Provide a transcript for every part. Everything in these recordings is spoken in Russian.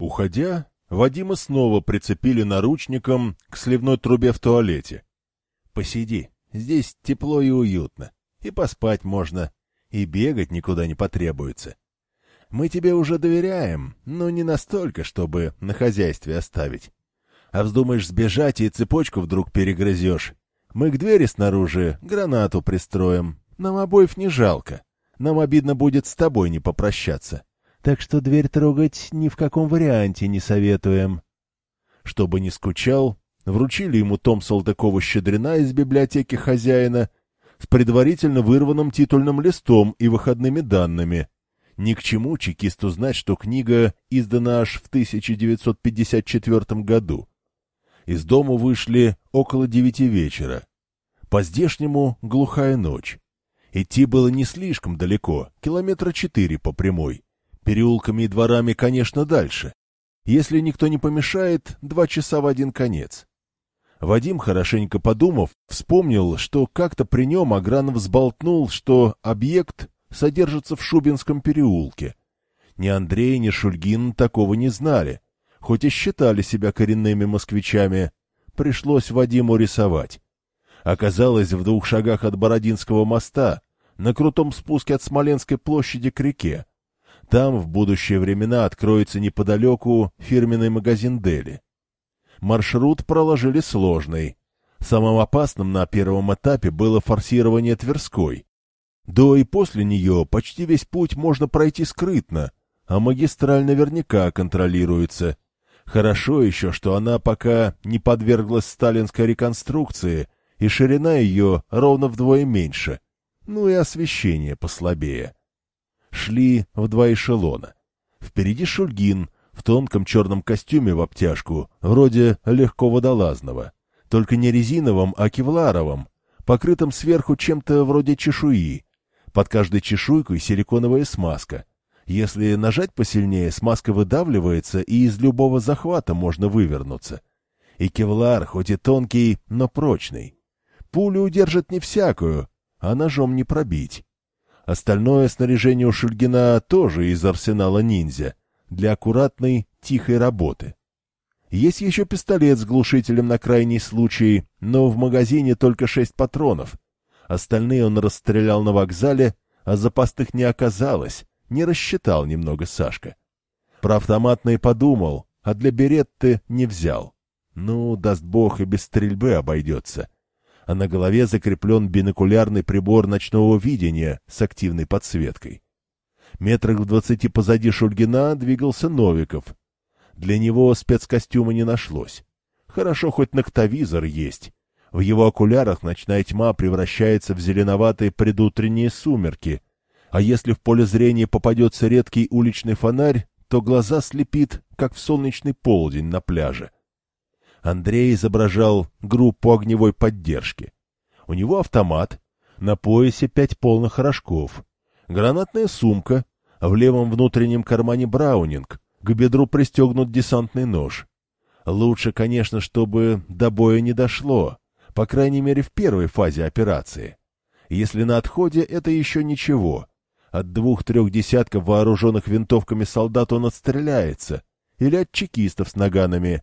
Уходя, Вадима снова прицепили наручником к сливной трубе в туалете. «Посиди, здесь тепло и уютно, и поспать можно, и бегать никуда не потребуется. Мы тебе уже доверяем, но не настолько, чтобы на хозяйстве оставить. А вздумаешь сбежать и цепочку вдруг перегрызешь. Мы к двери снаружи гранату пристроим. Нам обоев не жалко. Нам обидно будет с тобой не попрощаться. Так что дверь трогать ни в каком варианте не советуем. Чтобы не скучал, вручили ему том Салтыкова-Щедрина из библиотеки хозяина с предварительно вырванным титульным листом и выходными данными — ни к чему чекисту знать, что книга издана аж в 1954 году. Из дома вышли около девяти вечера. По-здешнему глухая ночь. Идти было не слишком далеко, километра четыре по прямой. Переулками и дворами, конечно, дальше. Если никто не помешает, два часа в один конец. Вадим, хорошенько подумав, вспомнил, что как-то при нем Агранов взболтнул, что объект содержится в Шубинском переулке. Ни Андрей, ни Шульгин такого не знали, хоть и считали себя коренными москвичами. Пришлось Вадиму рисовать. Оказалось, в двух шагах от Бородинского моста, на крутом спуске от Смоленской площади к реке. Там в будущие времена откроется неподалеку фирменный магазин «Дели». Маршрут проложили сложный. Самым опасным на первом этапе было форсирование Тверской. До и после нее почти весь путь можно пройти скрытно, а магистраль наверняка контролируется. Хорошо еще, что она пока не подверглась сталинской реконструкции, и ширина ее ровно вдвое меньше, ну и освещение послабее. Шли в два эшелона. Впереди Шульгин в тонком черном костюме в обтяжку, вроде легко водолазного, только не резиновым, а кевларовым, покрытым сверху чем-то вроде чешуи, под каждой чешуйкой силиконовая смазка. Если нажать посильнее, смазка выдавливается, и из любого захвата можно вывернуться. И кевлар, хоть и тонкий, но прочный. Пулю удержит не всякую, а ножом не пробить. Остальное снаряжение у Шульгина тоже из арсенала ниндзя, для аккуратной, тихой работы. Есть еще пистолет с глушителем на крайний случай, но в магазине только шесть патронов — Остальные он расстрелял на вокзале, а запасных не оказалось, не рассчитал немного Сашка. Про автоматный подумал, а для беретты не взял. Ну, даст бог, и без стрельбы обойдется. А на голове закреплен бинокулярный прибор ночного видения с активной подсветкой. Метрах в двадцати позади Шульгина двигался Новиков. Для него спецкостюма не нашлось. Хорошо, хоть ноктовизор есть. В его окулярах ночная тьма превращается в зеленоватые предутренние сумерки, а если в поле зрения попадется редкий уличный фонарь, то глаза слепит, как в солнечный полдень на пляже. Андрей изображал группу огневой поддержки. У него автомат, на поясе пять полных рожков, гранатная сумка, а в левом внутреннем кармане браунинг, к бедру пристегнут десантный нож. Лучше, конечно, чтобы до боя не дошло, по крайней мере в первой фазе операции. Если на отходе, это еще ничего. От двух-трех десятков вооруженных винтовками солдат он отстреляется. Или от чекистов с наганами.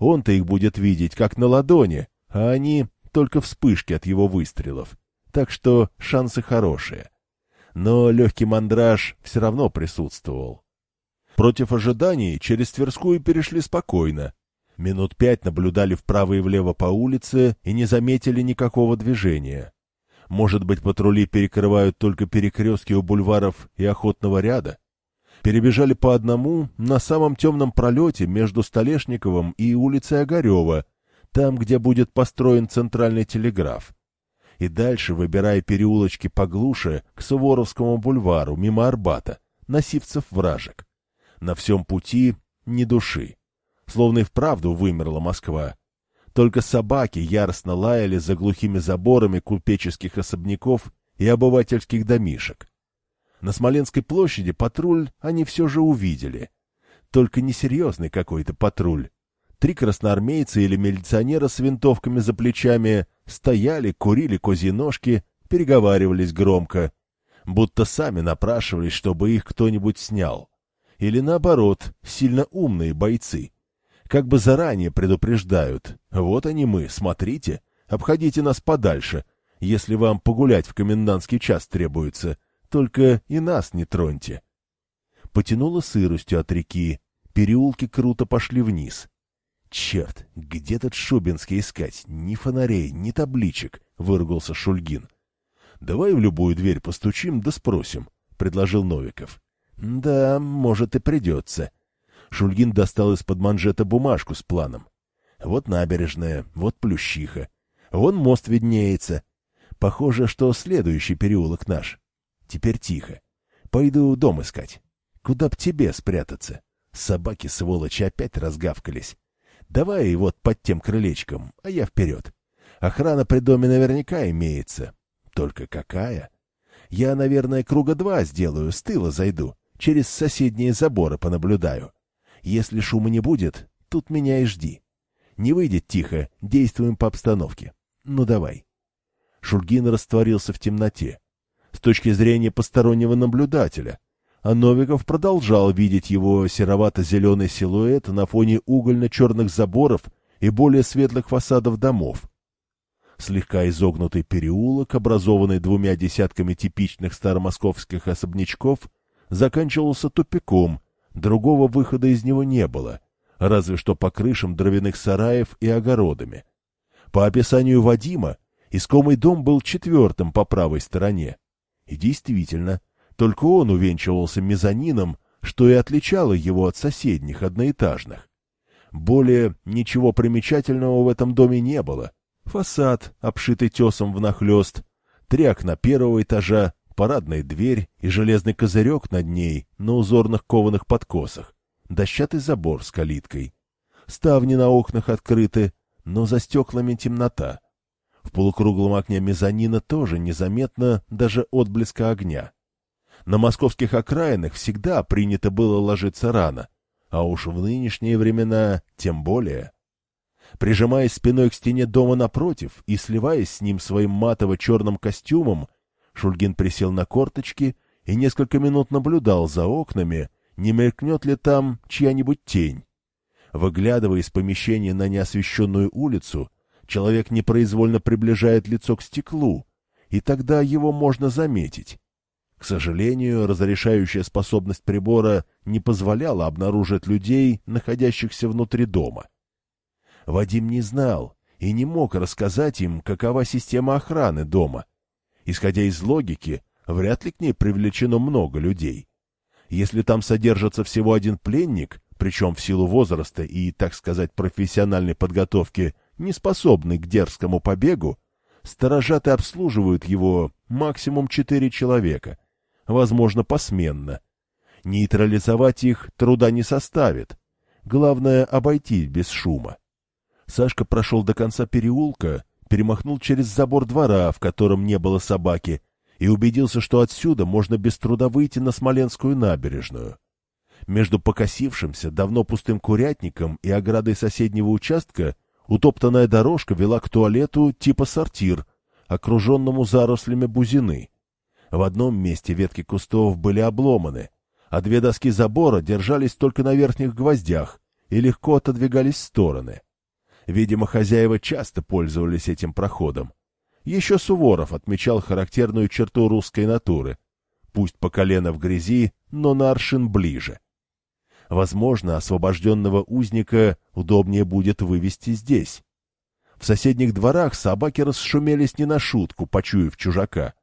Он-то их будет видеть, как на ладони, а они только вспышки от его выстрелов. Так что шансы хорошие. Но легкий мандраж все равно присутствовал. Против ожиданий через Тверскую перешли спокойно, Минут пять наблюдали вправо и влево по улице и не заметили никакого движения. Может быть, патрули перекрывают только перекрестки у бульваров и охотного ряда? Перебежали по одному на самом темном пролете между Столешниковым и улицей Огарева, там, где будет построен центральный телеграф. И дальше, выбирая переулочки поглуше, к Суворовскому бульвару, мимо Арбата, на вражек. На всем пути ни души словно и вправду вымерла Москва. Только собаки яростно лаяли за глухими заборами купеческих особняков и обывательских домишек. На Смоленской площади патруль они все же увидели. Только несерьезный какой-то патруль. Три красноармейца или милиционера с винтовками за плечами стояли, курили козьи ножки, переговаривались громко, будто сами напрашивались, чтобы их кто-нибудь снял Или наоборот, сильно умные бойцы. Как бы заранее предупреждают. Вот они мы, смотрите, обходите нас подальше, если вам погулять в комендантский час требуется. Только и нас не троньте. Потянуло сыростью от реки. Переулки круто пошли вниз. «Черт, где тут Шубинский искать? Ни фонарей, ни табличек!» — выругался Шульгин. «Давай в любую дверь постучим да спросим», — предложил Новиков. «Да, может, и придется». Шульгин достал из-под манжета бумажку с планом. «Вот набережная, вот Плющиха. Вон мост виднеется. Похоже, что следующий переулок наш. Теперь тихо. Пойду дом искать. Куда б тебе спрятаться? Собаки, сволочи, опять разгавкались. Давай вот под тем крылечком, а я вперед. Охрана при доме наверняка имеется. Только какая? Я, наверное, круга два сделаю, с тыла зайду, через соседние заборы понаблюдаю. Если шума не будет, тут меня и жди. Не выйдет тихо, действуем по обстановке. Ну давай. Шульгин растворился в темноте. С точки зрения постороннего наблюдателя — а Новиков продолжал видеть его серовато-зеленый силуэт на фоне угольно-черных заборов и более светлых фасадов домов. Слегка изогнутый переулок, образованный двумя десятками типичных старомосковских особнячков, заканчивался тупиком, другого выхода из него не было, разве что по крышам дровяных сараев и огородами. По описанию Вадима, искомый дом был четвертым по правой стороне. И действительно, только он увенчивался мезонином, что и отличало его от соседних одноэтажных. Более ничего примечательного в этом доме не было. Фасад, обшитый тесом внахлёст, три окна первого этажа, парадная дверь и железный козырек над ней на узорных кованых подкосах, дощатый забор с калиткой. Ставни на окнах открыты, но за стеклами темнота. В полукруглом окне мезонина тоже незаметно даже отблеска огня. На московских окраинах всегда принято было ложиться рано, а уж в нынешние времена тем более. Прижимаясь спиной к стене дома напротив и сливаясь с ним своим матово-черным костюмом, Шульгин присел на корточки и несколько минут наблюдал за окнами, не мелькнет ли там чья-нибудь тень. Выглядывая из помещения на неосвещенную улицу, человек непроизвольно приближает лицо к стеклу, и тогда его можно заметить. К сожалению, разрешающая способность прибора не позволяла обнаружить людей, находящихся внутри дома. Вадим не знал и не мог рассказать им, какова система охраны дома. Исходя из логики, вряд ли к ней привлечено много людей. Если там содержится всего один пленник, причем в силу возраста и, так сказать, профессиональной подготовки, не способный к дерзкому побегу, сторожаты обслуживают его максимум четыре человека — возможно, посменно. Нейтрализовать их труда не составит. Главное — обойти без шума. Сашка прошел до конца переулка, перемахнул через забор двора, в котором не было собаки, и убедился, что отсюда можно без труда выйти на Смоленскую набережную. Между покосившимся, давно пустым курятником и оградой соседнего участка утоптанная дорожка вела к туалету типа сортир, окруженному зарослями бузины. В одном месте ветки кустов были обломаны, а две доски забора держались только на верхних гвоздях и легко отодвигались в стороны. Видимо, хозяева часто пользовались этим проходом. Еще Суворов отмечал характерную черту русской натуры. Пусть по колено в грязи, но на аршин ближе. Возможно, освобожденного узника удобнее будет вывести здесь. В соседних дворах собаки расшумелись не на шутку, почуяв чужака.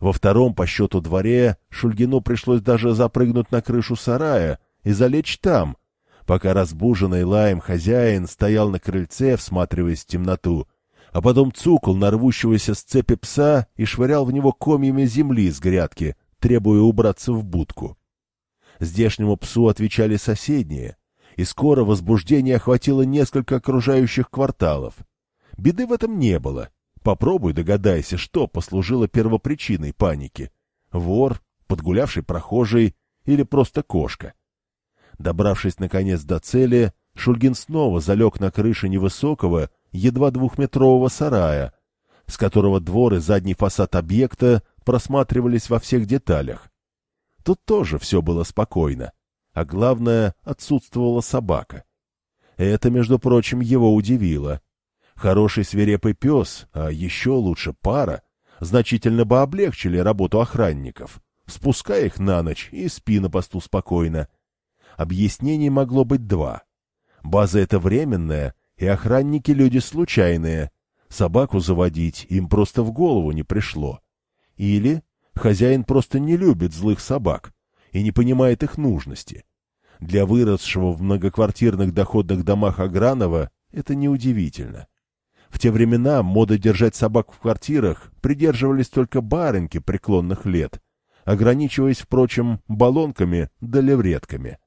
Во втором по счету дворе Шульгину пришлось даже запрыгнуть на крышу сарая и залечь там, пока разбуженный лаем хозяин стоял на крыльце, всматриваясь в темноту, а потом цукал на рвущегося с цепи пса и швырял в него комьями земли с грядки, требуя убраться в будку. Здешнему псу отвечали соседние, и скоро возбуждение охватило несколько окружающих кварталов. Беды в этом не было. Попробуй догадайся, что послужило первопричиной паники. Вор, подгулявший прохожий или просто кошка. Добравшись, наконец, до цели, Шульгин снова залег на крыше невысокого, едва двухметрового сарая, с которого двор и задний фасад объекта просматривались во всех деталях. Тут тоже все было спокойно. а главное, отсутствовала собака. Это, между прочим, его удивило. Хороший свирепый пес, а еще лучше пара, значительно бы облегчили работу охранников. Спускай их на ночь и спи на посту спокойно. Объяснений могло быть два. База эта временная, и охранники люди случайные. Собаку заводить им просто в голову не пришло. Или хозяин просто не любит злых собак и не понимает их нужности. Для выросшего в многоквартирных доходных домах Агранова это неудивительно. В те времена мода держать собак в квартирах придерживались только барыньки преклонных лет, ограничиваясь, впрочем, баллонками да левретками.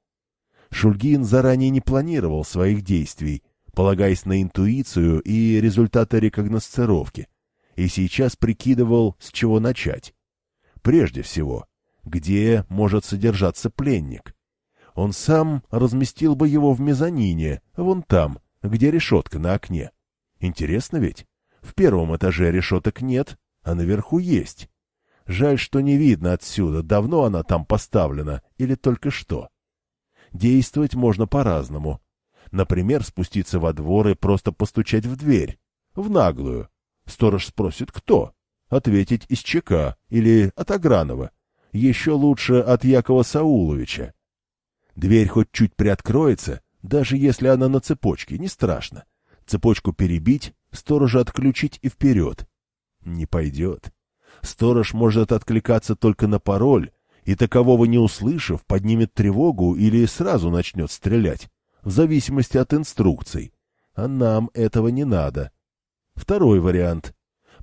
Шульгин заранее не планировал своих действий, полагаясь на интуицию и результаты рекогносцировки, и сейчас прикидывал, с чего начать. Прежде всего, где может содержаться пленник? Он сам разместил бы его в мезонине, вон там, где решетка на окне. Интересно ведь? В первом этаже решеток нет, а наверху есть. Жаль, что не видно отсюда, давно она там поставлена или только что. Действовать можно по-разному. Например, спуститься во двор и просто постучать в дверь. В наглую. Сторож спросит, кто? Ответить из ЧК или от Агранова. Еще лучше от Якова Сауловича. Дверь хоть чуть приоткроется, даже если она на цепочке, не страшно. Цепочку перебить, сторожа отключить и вперед. Не пойдет. Сторож может откликаться только на пароль, и такового не услышав, поднимет тревогу или сразу начнет стрелять, в зависимости от инструкций. А нам этого не надо. Второй вариант —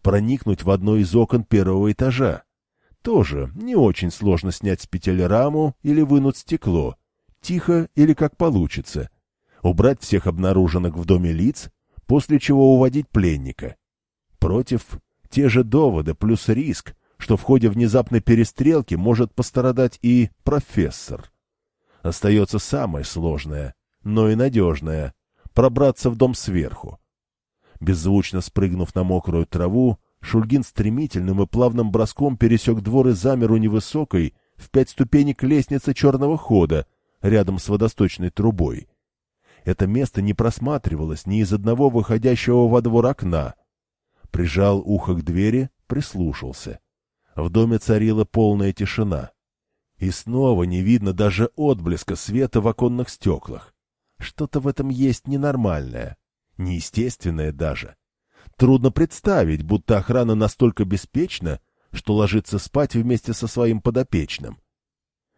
проникнуть в одно из окон первого этажа. Тоже не очень сложно снять с петель раму или вынуть стекло. Тихо или как получится. Убрать всех обнаруженных в доме лиц, после чего уводить пленника. Против те же доводы плюс риск, что в ходе внезапной перестрелки может пострадать и профессор. Остается самое сложное, но и надежное — пробраться в дом сверху. Беззвучно спрыгнув на мокрую траву, Шульгин стремительным и плавным броском пересек двор и замер у невысокой, в пять ступенек лестницы черного хода, рядом с водосточной трубой. Это место не просматривалось ни из одного выходящего во двор окна. Прижал ухо к двери, прислушался. В доме царила полная тишина. И снова не видно даже отблеска света в оконных стеклах. Что-то в этом есть ненормальное, неестественное даже. Трудно представить, будто охрана настолько беспечна, что ложится спать вместе со своим подопечным.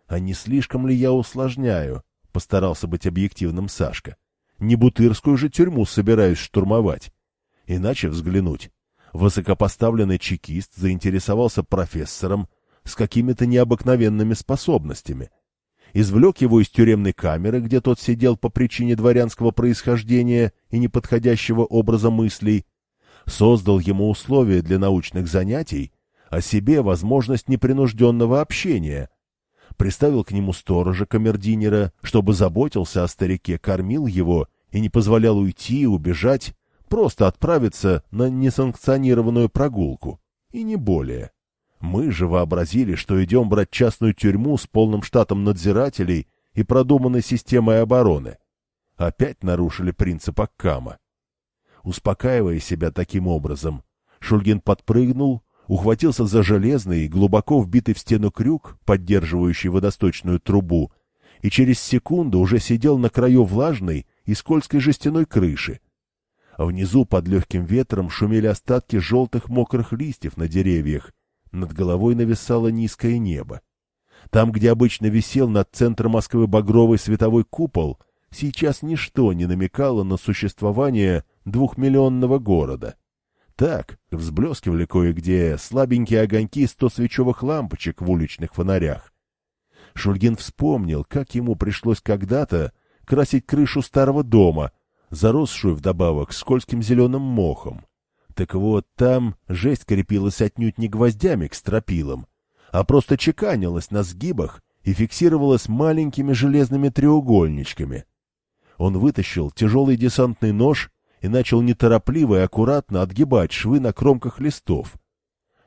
А не слишком ли я усложняю? Постарался быть объективным Сашка. Не бутырскую же тюрьму собираюсь штурмовать. Иначе взглянуть. Высокопоставленный чекист заинтересовался профессором с какими-то необыкновенными способностями. Извлек его из тюремной камеры, где тот сидел по причине дворянского происхождения и неподходящего образа мыслей, создал ему условия для научных занятий, а себе возможность непринужденного общения. Приставил к нему сторожа камердинера, чтобы заботился о старике, кормил его и не позволял уйти, убежать, Просто отправиться на несанкционированную прогулку. И не более. Мы же вообразили, что идем брать частную тюрьму с полным штатом надзирателей и продуманной системой обороны. Опять нарушили принцип Аккама. Успокаивая себя таким образом, Шульгин подпрыгнул, ухватился за железный, глубоко вбитый в стену крюк, поддерживающий водосточную трубу, и через секунду уже сидел на краю влажной и скользкой жестяной крыши, внизу под легким ветром шумели остатки желтых мокрых листьев на деревьях. Над головой нависало низкое небо. Там, где обычно висел над центром Москвы багровый световой купол, сейчас ничто не намекало на существование двухмиллионного города. Так, взблескивали кое-где слабенькие огоньки сто свечевых лампочек в уличных фонарях. Шульгин вспомнил, как ему пришлось когда-то красить крышу старого дома, заросшую вдобавок скользким зеленым мохом. Так вот, там жесть крепилась отнюдь не гвоздями к стропилам, а просто чеканилась на сгибах и фиксировалась маленькими железными треугольничками. Он вытащил тяжелый десантный нож и начал неторопливо и аккуратно отгибать швы на кромках листов.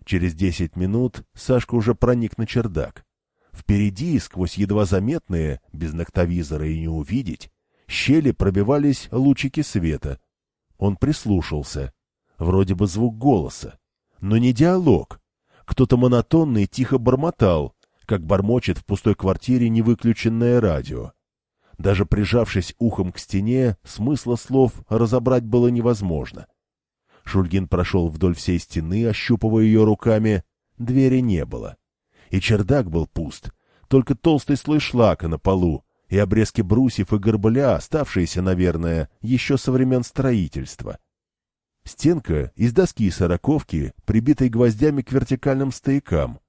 Через десять минут Сашка уже проник на чердак. Впереди, сквозь едва заметные, без ноктовизора и не увидеть, щели пробивались лучики света. Он прислушался. Вроде бы звук голоса. Но не диалог. Кто-то монотонно и тихо бормотал, как бормочет в пустой квартире невыключенное радио. Даже прижавшись ухом к стене, смысла слов разобрать было невозможно. Шульгин прошел вдоль всей стены, ощупывая ее руками. Двери не было. И чердак был пуст. Только толстый слой шлака на полу и обрезки брусьев и горбыля, оставшиеся, наверное, еще со времен строительства. Стенка из доски и сороковки, прибитой гвоздями к вертикальным стоякам.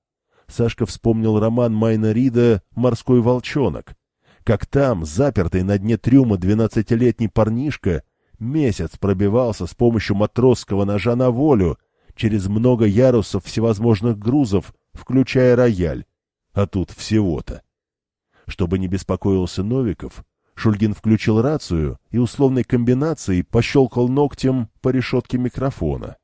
Сашка вспомнил роман Майна Рида «Морской волчонок». Как там, запертый на дне трюма двенадцатилетний парнишка, месяц пробивался с помощью матросского ножа на волю через много ярусов всевозможных грузов, включая рояль. А тут всего-то. Чтобы не беспокоился Новиков, Шульгин включил рацию и условной комбинацией пощелкал ногтем по решетке микрофона.